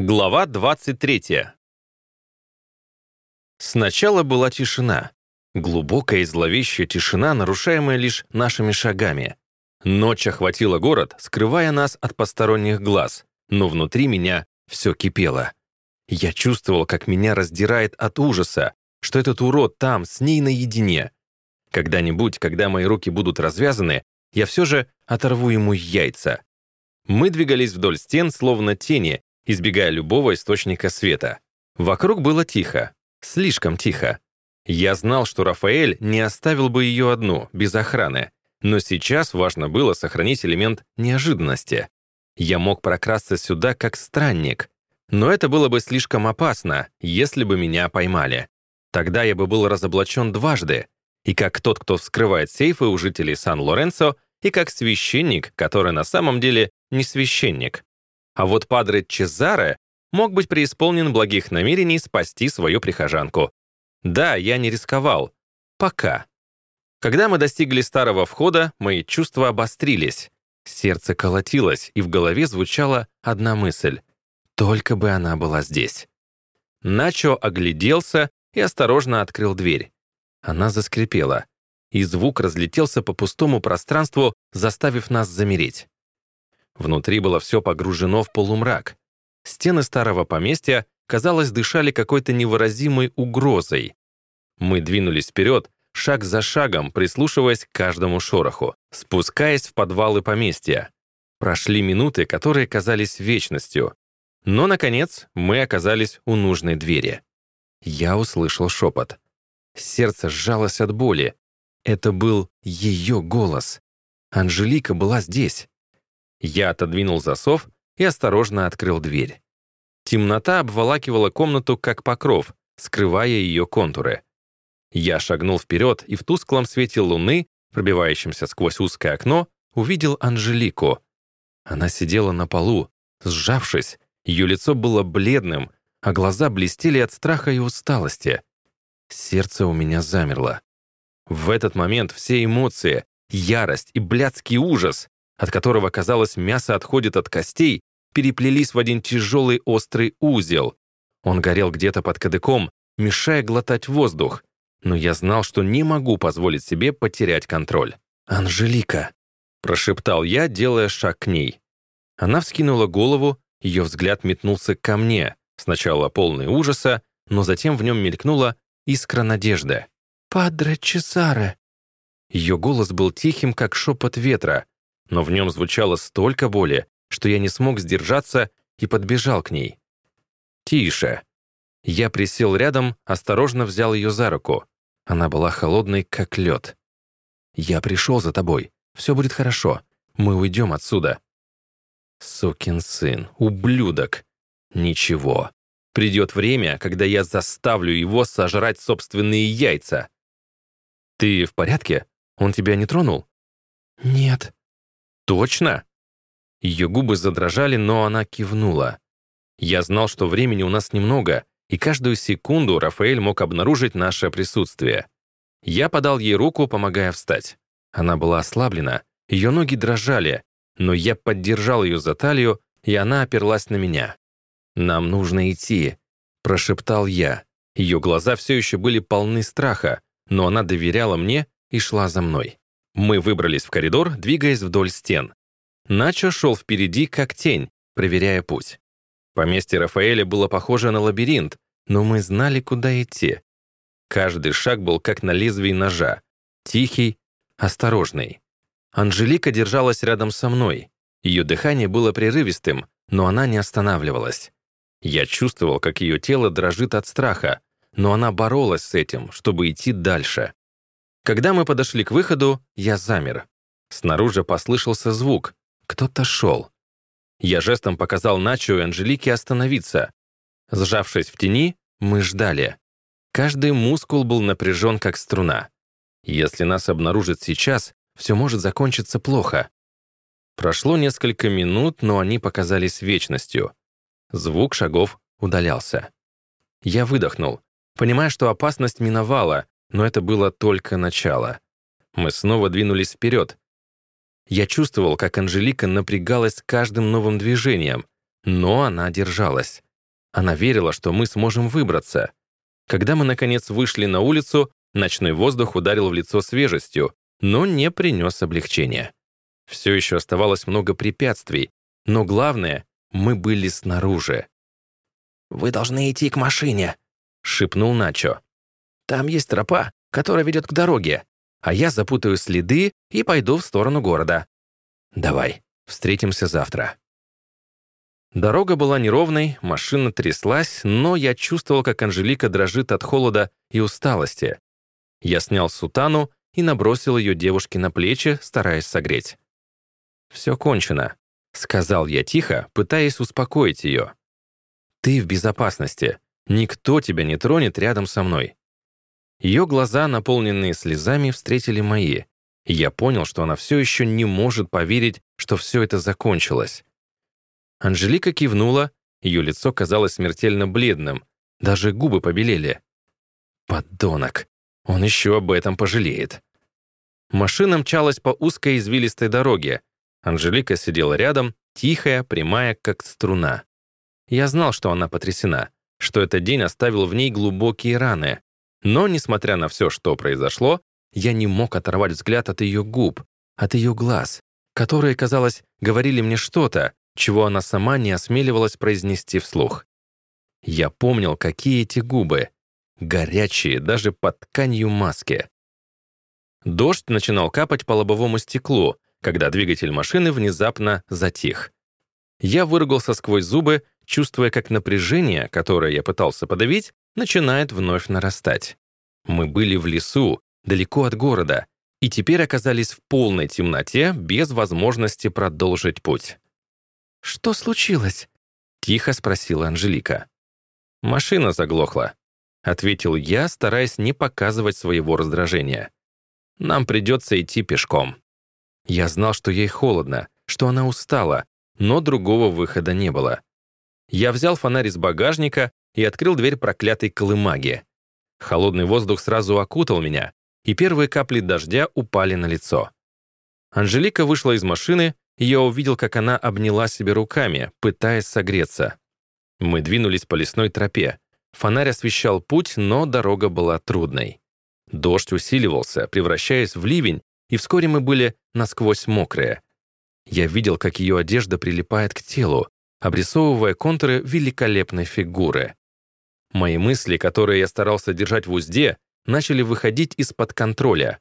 Глава 23. Сначала была тишина. Глубокая и зловещая тишина, нарушаемая лишь нашими шагами. Ночь охватила город, скрывая нас от посторонних глаз, но внутри меня все кипело. Я чувствовал, как меня раздирает от ужаса, что этот урод там, с ней наедине. Когда-нибудь, когда мои руки будут развязаны, я все же оторву ему яйца. Мы двигались вдоль стен, словно тени, избегая любого источника света. Вокруг было тихо, слишком тихо. Я знал, что Рафаэль не оставил бы ее одну, без охраны, но сейчас важно было сохранить элемент неожиданности. Я мог прокрасться сюда как странник, но это было бы слишком опасно, если бы меня поймали. Тогда я бы был разоблачен дважды, и как тот, кто вскрывает сейфы у жителей Сан-Лоренцо, и как священник, который на самом деле не священник. А вот Падре Чезаре мог быть преисполнен благих намерений спасти свою прихожанку. Да, я не рисковал. Пока. Когда мы достигли старого входа, мои чувства обострились. Сердце колотилось, и в голове звучала одна мысль. Только бы она была здесь. Начо огляделся и осторожно открыл дверь. Она заскрипела, и звук разлетелся по пустому пространству, заставив нас замереть. Внутри было все погружено в полумрак. Стены старого поместья, казалось, дышали какой-то невыразимой угрозой. Мы двинулись вперед, шаг за шагом, прислушиваясь к каждому шороху, спускаясь в подвалы поместья. Прошли минуты, которые казались вечностью. Но, наконец, мы оказались у нужной двери. Я услышал шепот. Сердце сжалось от боли. Это был ее голос. Анжелика была здесь. Я отодвинул засов и осторожно открыл дверь. Темнота обволакивала комнату как покров, скрывая ее контуры. Я шагнул вперед и в тусклом свете луны, пробивающемся сквозь узкое окно, увидел Анжелику. Она сидела на полу, сжавшись, ее лицо было бледным, а глаза блестели от страха и усталости. Сердце у меня замерло. В этот момент все эмоции, ярость и блядский ужас от которого, казалось, мясо отходит от костей, переплелись в один тяжелый острый узел. Он горел где-то под кадыком, мешая глотать воздух, но я знал, что не могу позволить себе потерять контроль. «Анжелика!» — прошептал я, делая шаг к ней. Она вскинула голову, ее взгляд метнулся ко мне, сначала полный ужаса, но затем в нем мелькнула искра надежды. «Падре Чесаре!» Ее голос был тихим, как шепот ветра, но в нем звучало столько боли, что я не смог сдержаться и подбежал к ней. «Тише!» Я присел рядом, осторожно взял ее за руку. Она была холодной, как лед. «Я пришел за тобой. Все будет хорошо. Мы уйдем отсюда». «Сукин сын, ублюдок!» «Ничего. Придет время, когда я заставлю его сожрать собственные яйца». «Ты в порядке? Он тебя не тронул?» «Нет», «Точно?» Ее губы задрожали, но она кивнула. Я знал, что времени у нас немного, и каждую секунду Рафаэль мог обнаружить наше присутствие. Я подал ей руку, помогая встать. Она была ослаблена, ее ноги дрожали, но я поддержал ее за талию, и она оперлась на меня. «Нам нужно идти», — прошептал я. Ее глаза все еще были полны страха, но она доверяла мне и шла за мной. Мы выбрались в коридор, двигаясь вдоль стен. Начо шел впереди, как тень, проверяя путь. Поместье Рафаэля было похоже на лабиринт, но мы знали, куда идти. Каждый шаг был как на лезвии ножа. Тихий, осторожный. Анжелика держалась рядом со мной. Ее дыхание было прерывистым, но она не останавливалась. Я чувствовал, как ее тело дрожит от страха, но она боролась с этим, чтобы идти дальше. Когда мы подошли к выходу, я замер. Снаружи послышался звук. Кто-то шел. Я жестом показал Начо и Анжелике остановиться. Сжавшись в тени, мы ждали. Каждый мускул был напряжен, как струна. Если нас обнаружат сейчас, все может закончиться плохо. Прошло несколько минут, но они показались вечностью. Звук шагов удалялся. Я выдохнул, понимая, что опасность миновала, но это было только начало. Мы снова двинулись вперед. Я чувствовал, как Анжелика напрягалась каждым новым движением, но она держалась. Она верила, что мы сможем выбраться. Когда мы, наконец, вышли на улицу, ночной воздух ударил в лицо свежестью, но не принес облегчения. Все еще оставалось много препятствий, но главное, мы были снаружи. «Вы должны идти к машине», — шепнул Начо. «Там есть тропа, которая ведет к дороге, а я запутаю следы и пойду в сторону города. Давай, встретимся завтра». Дорога была неровной, машина тряслась, но я чувствовал, как Анжелика дрожит от холода и усталости. Я снял сутану и набросил ее девушке на плечи, стараясь согреть. «Все кончено», — сказал я тихо, пытаясь успокоить ее. «Ты в безопасности. Никто тебя не тронет рядом со мной». Ее глаза, наполненные слезами, встретили мои. И я понял, что она все еще не может поверить, что все это закончилось. Анжелика кивнула, ее лицо казалось смертельно бледным, даже губы побелели. Подонок, он еще об этом пожалеет. Машина мчалась по узкой извилистой дороге. Анжелика сидела рядом, тихая, прямая, как струна. Я знал, что она потрясена, что этот день оставил в ней глубокие раны. Но, несмотря на все, что произошло, я не мог оторвать взгляд от ее губ, от ее глаз, которые, казалось, говорили мне что-то, чего она сама не осмеливалась произнести вслух. Я помнил, какие эти губы, горячие даже под тканью маски. Дождь начинал капать по лобовому стеклу, когда двигатель машины внезапно затих. Я выругался сквозь зубы, чувствуя, как напряжение, которое я пытался подавить, начинает вновь нарастать. Мы были в лесу, далеко от города, и теперь оказались в полной темноте без возможности продолжить путь. «Что случилось?» — тихо спросила Анжелика. «Машина заглохла», — ответил я, стараясь не показывать своего раздражения. «Нам придется идти пешком». Я знал, что ей холодно, что она устала, но другого выхода не было. Я взял фонарь из багажника и открыл дверь проклятой колымаги. Холодный воздух сразу окутал меня, и первые капли дождя упали на лицо. Анжелика вышла из машины и я увидел, как она обняла себя руками, пытаясь согреться. Мы двинулись по лесной тропе. Фонарь освещал путь, но дорога была трудной. Дождь усиливался, превращаясь в ливень, и вскоре мы были насквозь мокрые. Я видел, как ее одежда прилипает к телу, обрисовывая контуры великолепной фигуры. Мои мысли, которые я старался держать в узде, начали выходить из-под контроля.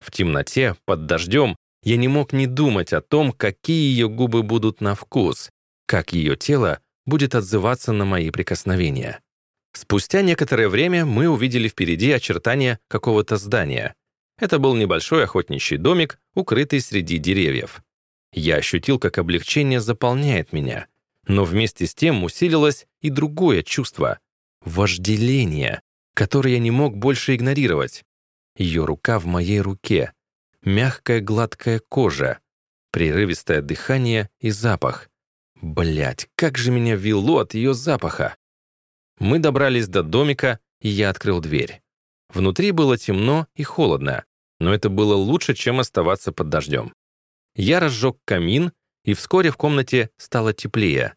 В темноте, под дождем, я не мог не думать о том, какие ее губы будут на вкус, как ее тело будет отзываться на мои прикосновения. Спустя некоторое время мы увидели впереди очертания какого-то здания. Это был небольшой охотничий домик, укрытый среди деревьев. Я ощутил, как облегчение заполняет меня, но вместе с тем усилилось и другое чувство — вожделение, которое я не мог больше игнорировать. Ее рука в моей руке, мягкая гладкая кожа, прерывистое дыхание и запах. Блять, как же меня вело от ее запаха! Мы добрались до домика, и я открыл дверь. Внутри было темно и холодно, но это было лучше, чем оставаться под дождем. Я разжег камин, и вскоре в комнате стало теплее.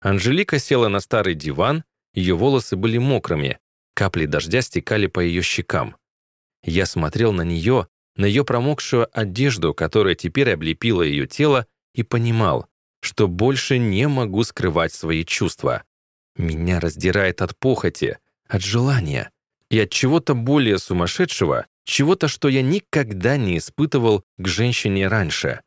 Анжелика села на старый диван, ее волосы были мокрыми, капли дождя стекали по ее щекам. Я смотрел на нее, на ее промокшую одежду, которая теперь облепила ее тело, и понимал, что больше не могу скрывать свои чувства. Меня раздирает от похоти, от желания и от чего-то более сумасшедшего, чего-то, что я никогда не испытывал к женщине раньше.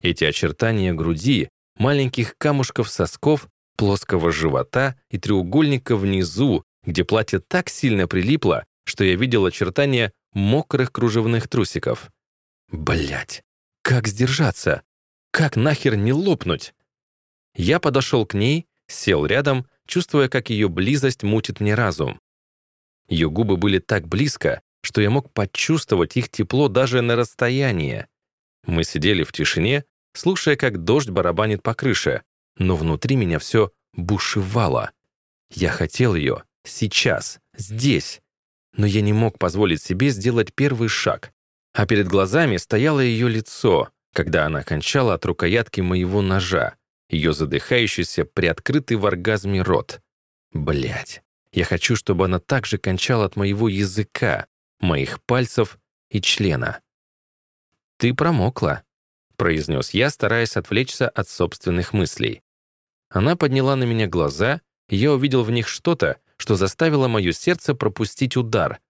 Эти очертания груди, маленьких камушков сосков, плоского живота и треугольника внизу, где платье так сильно прилипло, что я видел очертания мокрых кружевных трусиков. Блять, как сдержаться? Как нахер не лопнуть? Я подошел к ней, сел рядом, чувствуя, как ее близость мутит мне разум. Ее губы были так близко, что я мог почувствовать их тепло даже на расстоянии. Мы сидели в тишине, слушая, как дождь барабанит по крыше, но внутри меня все бушевало. Я хотел ее сейчас, здесь, но я не мог позволить себе сделать первый шаг, а перед глазами стояло ее лицо, когда она кончала от рукоятки моего ножа, ее задыхающийся, приоткрытый в оргазме рот. Блять, я хочу, чтобы она также кончала от моего языка, моих пальцев и члена. «Ты промокла», — произнес я, стараясь отвлечься от собственных мыслей. Она подняла на меня глаза, и я увидел в них что-то, что заставило мое сердце пропустить удар.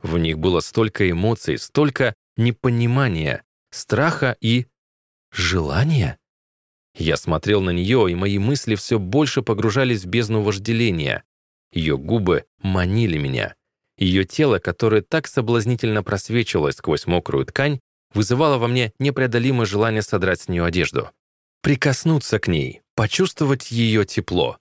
В них было столько эмоций, столько непонимания, страха и... желания. Я смотрел на нее, и мои мысли все больше погружались в бездну вожделения. Ее губы манили меня. Ее тело, которое так соблазнительно просвечивалось сквозь мокрую ткань, вызывало во мне непреодолимое желание содрать с нее одежду. Прикоснуться к ней, почувствовать ее тепло.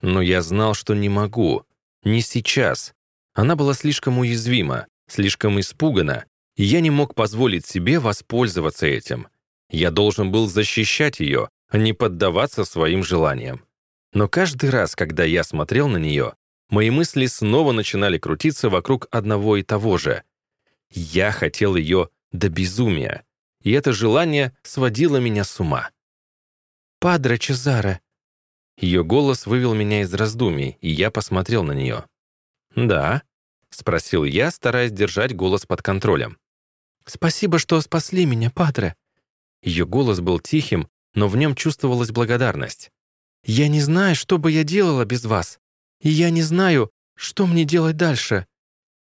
Но я знал, что не могу. Не сейчас. Она была слишком уязвима, слишком испугана, и я не мог позволить себе воспользоваться этим. Я должен был защищать ее, а не поддаваться своим желаниям. Но каждый раз, когда я смотрел на нее, мои мысли снова начинали крутиться вокруг одного и того же. Я хотел ее до безумия, и это желание сводило меня с ума. «Падре Чезаре!» Ее голос вывел меня из раздумий, и я посмотрел на нее. «Да?» — спросил я, стараясь держать голос под контролем. «Спасибо, что спасли меня, Падре!» Ее голос был тихим, но в нем чувствовалась благодарность. «Я не знаю, что бы я делала без вас, и я не знаю, что мне делать дальше.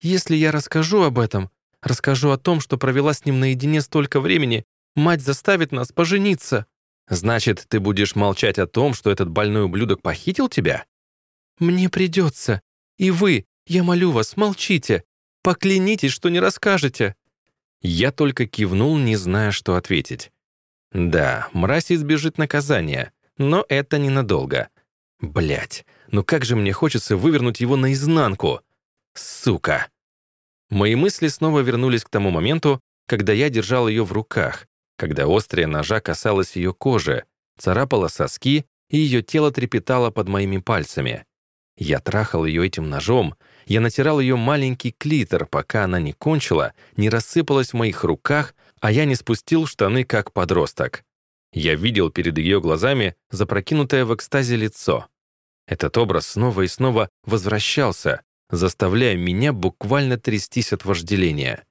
Если я расскажу об этом, расскажу о том, что провела с ним наедине столько времени, мать заставит нас пожениться». «Значит, ты будешь молчать о том, что этот больной ублюдок похитил тебя?» «Мне придется. И вы, я молю вас, молчите. Поклянитесь, что не расскажете». Я только кивнул, не зная, что ответить. Да, мразь избежит наказания, но это ненадолго. Блять, ну как же мне хочется вывернуть его наизнанку. Сука. Мои мысли снова вернулись к тому моменту, когда я держал ее в руках, когда острая ножа касалась ее кожи, царапала соски, и ее тело трепетало под моими пальцами. Я трахал ее этим ножом, я натирал ее маленький клитор, пока она не кончила, не рассыпалась в моих руках, а я не спустил штаны, как подросток. Я видел перед ее глазами запрокинутое в экстазе лицо. Этот образ снова и снова возвращался, заставляя меня буквально трястись от вожделения.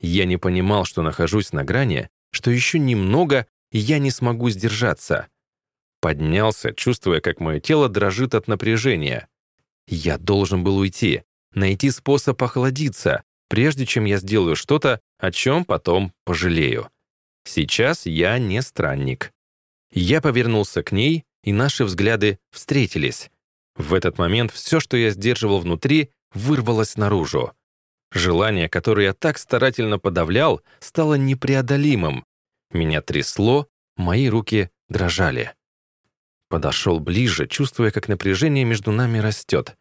Я не понимал, что нахожусь на грани, что еще немного, и я не смогу сдержаться. Поднялся, чувствуя, как мое тело дрожит от напряжения. Я должен был уйти, найти способ охладиться, прежде чем я сделаю что-то, о чем потом пожалею. Сейчас я не странник. Я повернулся к ней, и наши взгляды встретились. В этот момент все, что я сдерживал внутри, вырвалось наружу. Желание, которое я так старательно подавлял, стало непреодолимым. Меня трясло, мои руки дрожали. Подошел ближе, чувствуя, как напряжение между нами растет.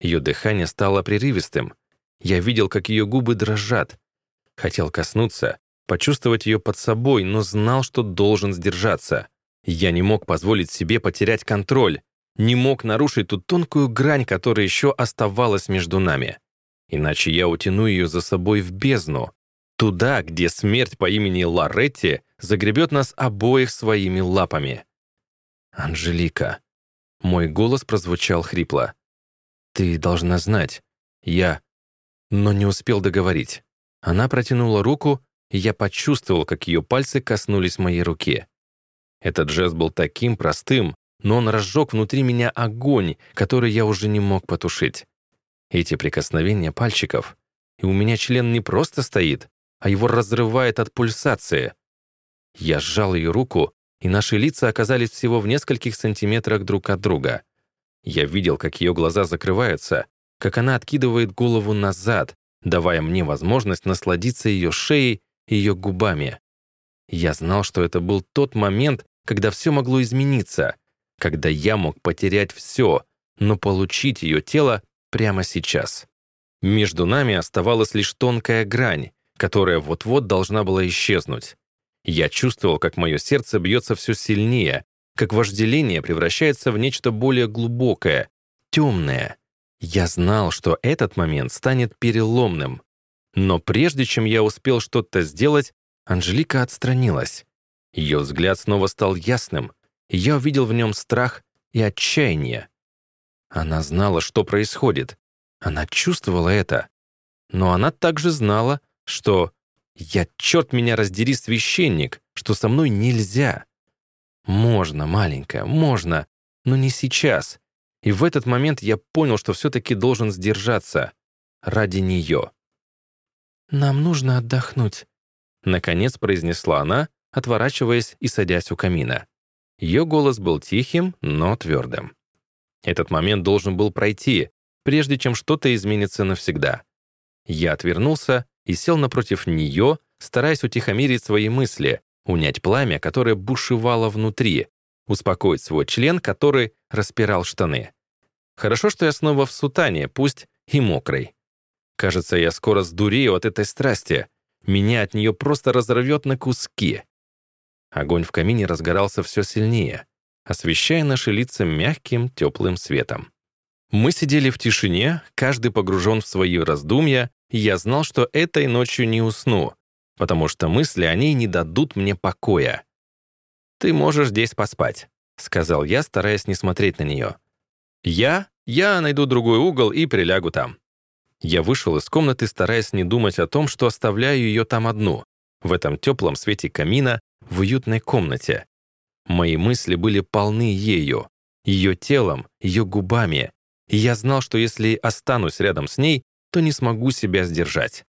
Ее дыхание стало прерывистым. Я видел, как ее губы дрожат. Хотел коснуться, почувствовать ее под собой, но знал, что должен сдержаться. Я не мог позволить себе потерять контроль, не мог нарушить ту тонкую грань, которая еще оставалась между нами. Иначе я утяну ее за собой в бездну, туда, где смерть по имени Лоретти загребет нас обоих своими лапами. «Анжелика». Мой голос прозвучал хрипло. «Ты должна знать. Я...» Но не успел договорить. Она протянула руку, и я почувствовал, как ее пальцы коснулись моей руки. Этот жест был таким простым, но он разжег внутри меня огонь, который я уже не мог потушить. Эти прикосновения пальчиков, и у меня член не просто стоит, а его разрывает от пульсации. Я сжал ее руку, и наши лица оказались всего в нескольких сантиметрах друг от друга. Я видел, как ее глаза закрываются, как она откидывает голову назад, давая мне возможность насладиться ее шеей и ее губами. Я знал, что это был тот момент, когда все могло измениться, когда я мог потерять все, но получить ее тело прямо сейчас. Между нами оставалась лишь тонкая грань, которая вот-вот должна была исчезнуть. Я чувствовал, как мое сердце бьется все сильнее, как вожделение превращается в нечто более глубокое, темное, я знал, что этот момент станет переломным. Но прежде чем я успел что-то сделать, Анжелика отстранилась. Ее взгляд снова стал ясным, я увидел в нем страх и отчаяние. Она знала, что происходит. Она чувствовала это. Но она также знала, что я, черт меня раздери, священник, что со мной нельзя. Можно, маленькая, можно, но не сейчас. И в этот момент я понял, что все-таки должен сдержаться. Ради нее. «Нам нужно отдохнуть», — наконец произнесла она, отворачиваясь и садясь у камина. Ее голос был тихим, но твердым. Этот момент должен был пройти, прежде чем что-то изменится навсегда. Я отвернулся и сел напротив нее, стараясь утихомирить свои мысли, унять пламя, которое бушевало внутри, успокоить свой член, который распирал штаны. Хорошо, что я снова в сутане, пусть и мокрой. Кажется, я скоро сдурею от этой страсти. Меня от нее просто разорвет на куски. Огонь в камине разгорался все сильнее, освещая наши лица мягким, теплым светом. Мы сидели в тишине, каждый погружен в свои раздумья, и я знал, что этой ночью не усну, потому что мысли о ней не дадут мне покоя. «Ты можешь здесь поспать», — сказал я, стараясь не смотреть на нее. «Я? Я найду другой угол и прилягу там». Я вышел из комнаты, стараясь не думать о том, что оставляю ее там одну, в этом теплом свете камина, в уютной комнате. Мои мысли были полны ею, ее телом, ее губами, и я знал, что если останусь рядом с ней, то не смогу себя сдержать.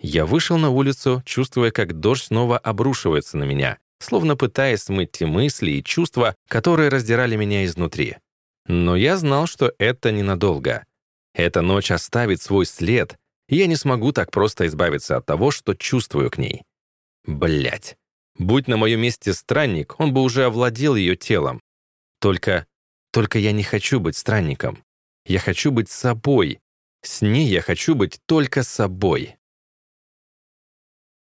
Я вышел на улицу, чувствуя, как дождь снова обрушивается на меня, словно пытаясь смыть те мысли и чувства, которые раздирали меня изнутри. Но я знал, что это ненадолго. Эта ночь оставит свой след, и я не смогу так просто избавиться от того, что чувствую к ней. Блять. Будь на моем месте странник, он бы уже овладел ее телом. Только... Только я не хочу быть странником. Я хочу быть собой. С ней я хочу быть только собой.